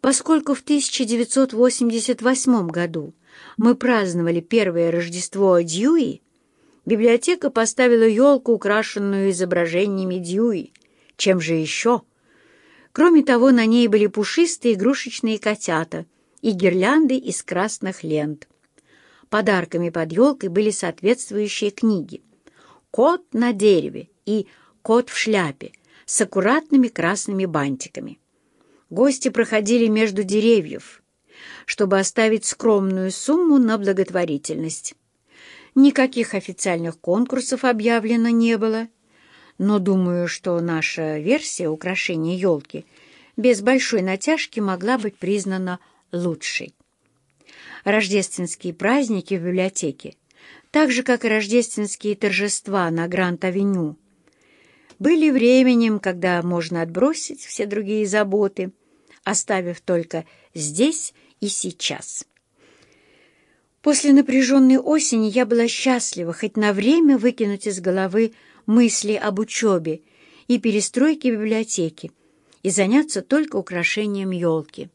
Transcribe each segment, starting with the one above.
Поскольку в 1988 году мы праздновали первое Рождество Дьюи, библиотека поставила елку, украшенную изображениями Дьюи. Чем же еще? Кроме того, на ней были пушистые игрушечные котята и гирлянды из красных лент. Подарками под елкой были соответствующие книги «Кот на дереве» и «Кот в шляпе» с аккуратными красными бантиками. Гости проходили между деревьев, чтобы оставить скромную сумму на благотворительность. Никаких официальных конкурсов объявлено не было, но думаю, что наша версия украшения елки без большой натяжки могла быть признана лучшей. Рождественские праздники в библиотеке, так же, как и рождественские торжества на Гранд-авеню, были временем, когда можно отбросить все другие заботы оставив только здесь и сейчас. После напряженной осени я была счастлива хоть на время выкинуть из головы мысли об учебе и перестройке библиотеки и заняться только украшением елки.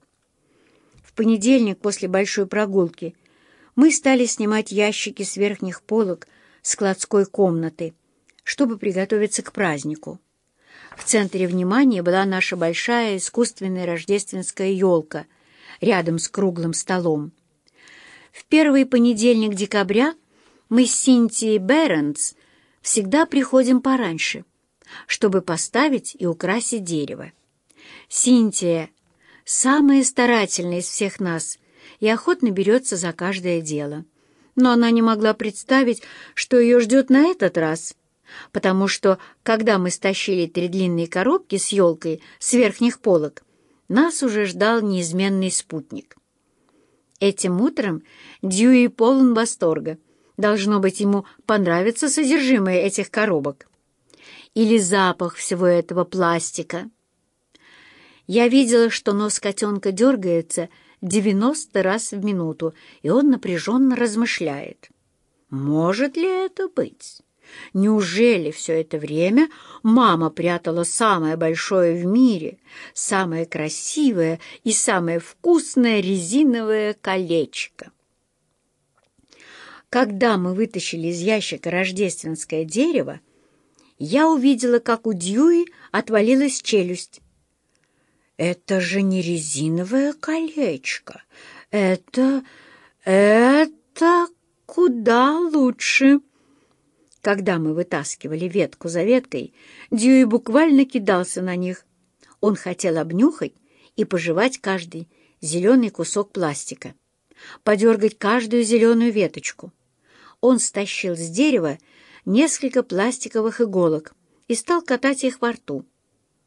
В понедельник после большой прогулки мы стали снимать ящики с верхних полок складской комнаты, чтобы приготовиться к празднику. В центре внимания была наша большая искусственная рождественская елка рядом с круглым столом. В первый понедельник декабря мы с Синтией Бернс всегда приходим пораньше, чтобы поставить и украсить дерево. Синтия — самая старательная из всех нас и охотно берется за каждое дело. Но она не могла представить, что ее ждет на этот раз — потому что, когда мы стащили три длинные коробки с елкой с верхних полок, нас уже ждал неизменный спутник. Этим утром Дьюи полон восторга. Должно быть, ему понравится содержимое этих коробок. Или запах всего этого пластика. Я видела, что нос котенка дергается 90 раз в минуту, и он напряженно размышляет. Может ли это быть? Неужели все это время мама прятала самое большое в мире, самое красивое и самое вкусное резиновое колечко? Когда мы вытащили из ящика рождественское дерево, я увидела, как у Дьюи отвалилась челюсть. «Это же не резиновое колечко. Это... это куда лучше!» Когда мы вытаскивали ветку за веткой, Дьюи буквально кидался на них. Он хотел обнюхать и пожевать каждый зеленый кусок пластика, подергать каждую зеленую веточку. Он стащил с дерева несколько пластиковых иголок и стал катать их во рту.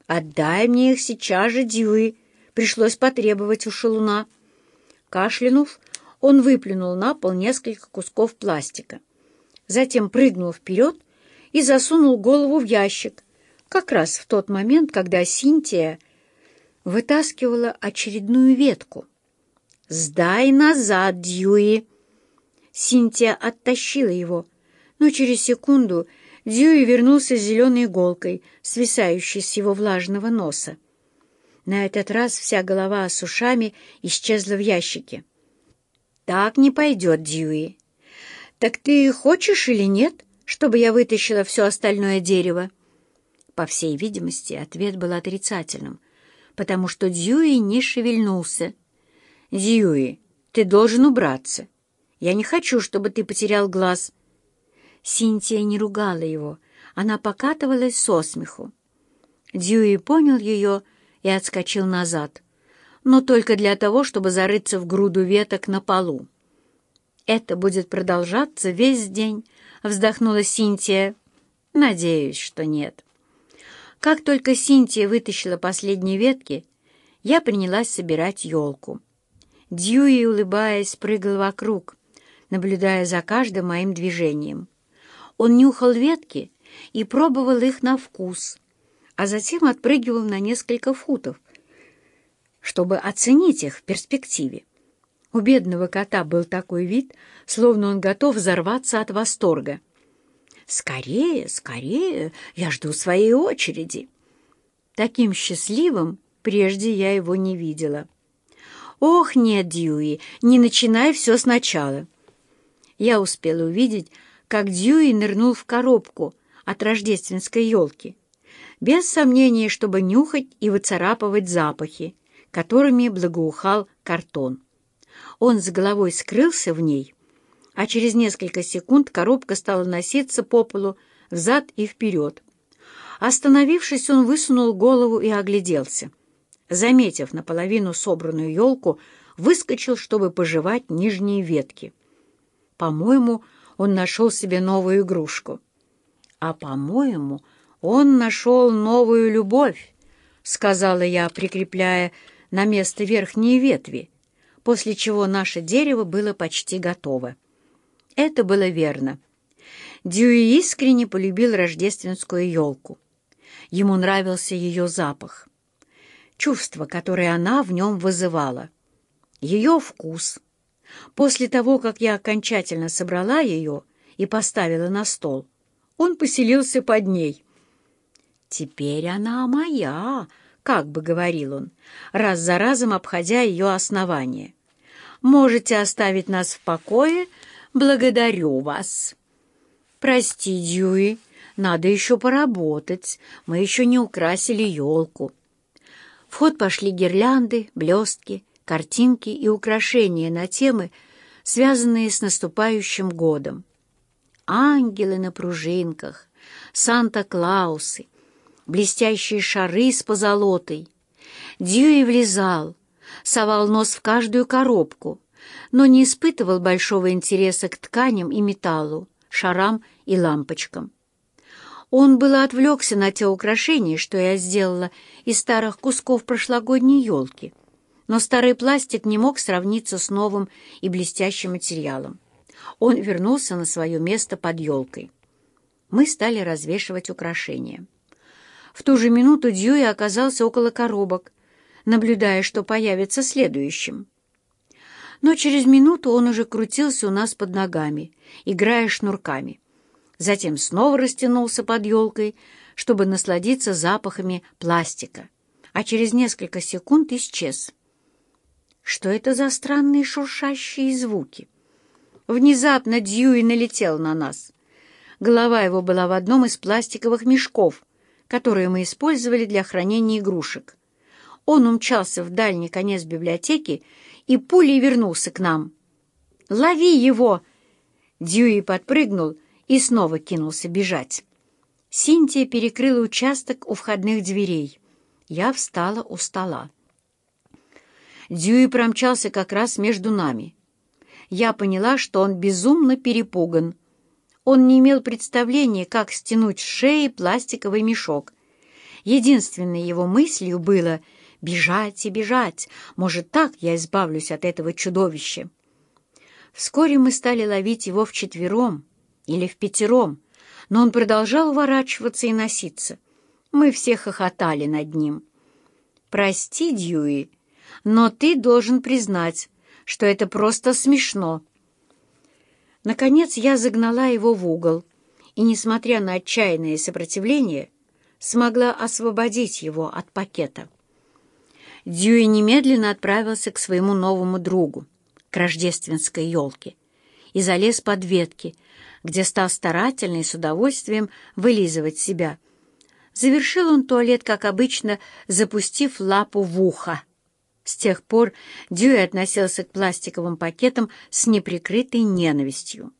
«Отдай мне их сейчас же, Дьюи!» пришлось потребовать у шалуна. Кашлянув, он выплюнул на пол несколько кусков пластика затем прыгнул вперед и засунул голову в ящик, как раз в тот момент, когда Синтия вытаскивала очередную ветку. «Сдай назад, Дьюи!» Синтия оттащила его, но через секунду Дьюи вернулся с зеленой иголкой, свисающей с его влажного носа. На этот раз вся голова с ушами исчезла в ящике. «Так не пойдет, Дьюи. «Так ты хочешь или нет, чтобы я вытащила все остальное дерево?» По всей видимости, ответ был отрицательным, потому что Дьюи не шевельнулся. «Дьюи, ты должен убраться. Я не хочу, чтобы ты потерял глаз». Синтия не ругала его, она покатывалась со смеху. Дьюи понял ее и отскочил назад, но только для того, чтобы зарыться в груду веток на полу. «Это будет продолжаться весь день», — вздохнула Синтия. «Надеюсь, что нет». Как только Синтия вытащила последние ветки, я принялась собирать елку. Дьюи, улыбаясь, прыгал вокруг, наблюдая за каждым моим движением. Он нюхал ветки и пробовал их на вкус, а затем отпрыгивал на несколько футов, чтобы оценить их в перспективе. У бедного кота был такой вид, словно он готов взорваться от восторга. «Скорее, скорее, я жду своей очереди!» Таким счастливым прежде я его не видела. «Ох, нет, Дьюи, не начинай все сначала». Я успела увидеть, как Дьюи нырнул в коробку от рождественской елки, без сомнения, чтобы нюхать и выцарапывать запахи, которыми благоухал картон. Он с головой скрылся в ней, а через несколько секунд коробка стала носиться по полу взад и вперед. Остановившись, он высунул голову и огляделся. Заметив наполовину собранную елку, выскочил, чтобы пожевать нижние ветки. По-моему, он нашел себе новую игрушку. А, по-моему, он нашел новую любовь, — сказала я, прикрепляя на место верхние ветви, после чего наше дерево было почти готово. Это было верно. Дьюи искренне полюбил рождественскую елку. Ему нравился ее запах, чувство, которое она в нем вызывала, ее вкус. После того, как я окончательно собрала ее и поставила на стол, он поселился под ней. «Теперь она моя», как бы говорил он, раз за разом обходя ее основание. «Можете оставить нас в покое? Благодарю вас». «Прости, Дьюи, надо еще поработать, мы еще не украсили елку». В ход пошли гирлянды, блестки, картинки и украшения на темы, связанные с наступающим годом. Ангелы на пружинках, Санта-Клаусы — блестящие шары с позолотой. Дьюи влезал, совал нос в каждую коробку, но не испытывал большого интереса к тканям и металлу, шарам и лампочкам. Он было отвлекся на те украшения, что я сделала из старых кусков прошлогодней елки, но старый пластик не мог сравниться с новым и блестящим материалом. Он вернулся на свое место под елкой. Мы стали развешивать украшения. В ту же минуту Дьюи оказался около коробок, наблюдая, что появится следующим. Но через минуту он уже крутился у нас под ногами, играя шнурками. Затем снова растянулся под елкой, чтобы насладиться запахами пластика, а через несколько секунд исчез. Что это за странные шуршащие звуки? Внезапно Дьюи налетел на нас. Голова его была в одном из пластиковых мешков, которые мы использовали для хранения игрушек. Он умчался в дальний конец библиотеки и пулей вернулся к нам. «Лови его!» Дьюи подпрыгнул и снова кинулся бежать. Синтия перекрыла участок у входных дверей. Я встала у стола. Дьюи промчался как раз между нами. Я поняла, что он безумно перепуган. Он не имел представления, как стянуть с шеи пластиковый мешок. Единственной его мыслью было «бежать и бежать, может, так я избавлюсь от этого чудовища». Вскоре мы стали ловить его вчетвером или в пятером, но он продолжал уворачиваться и носиться. Мы все хохотали над ним. «Прости, Дьюи, но ты должен признать, что это просто смешно», Наконец я загнала его в угол и, несмотря на отчаянное сопротивление, смогла освободить его от пакета. Дьюи немедленно отправился к своему новому другу, к рождественской елке, и залез под ветки, где стал старательно и с удовольствием вылизывать себя. Завершил он туалет, как обычно, запустив лапу в ухо. С тех пор Дьюи относился к пластиковым пакетам с неприкрытой ненавистью.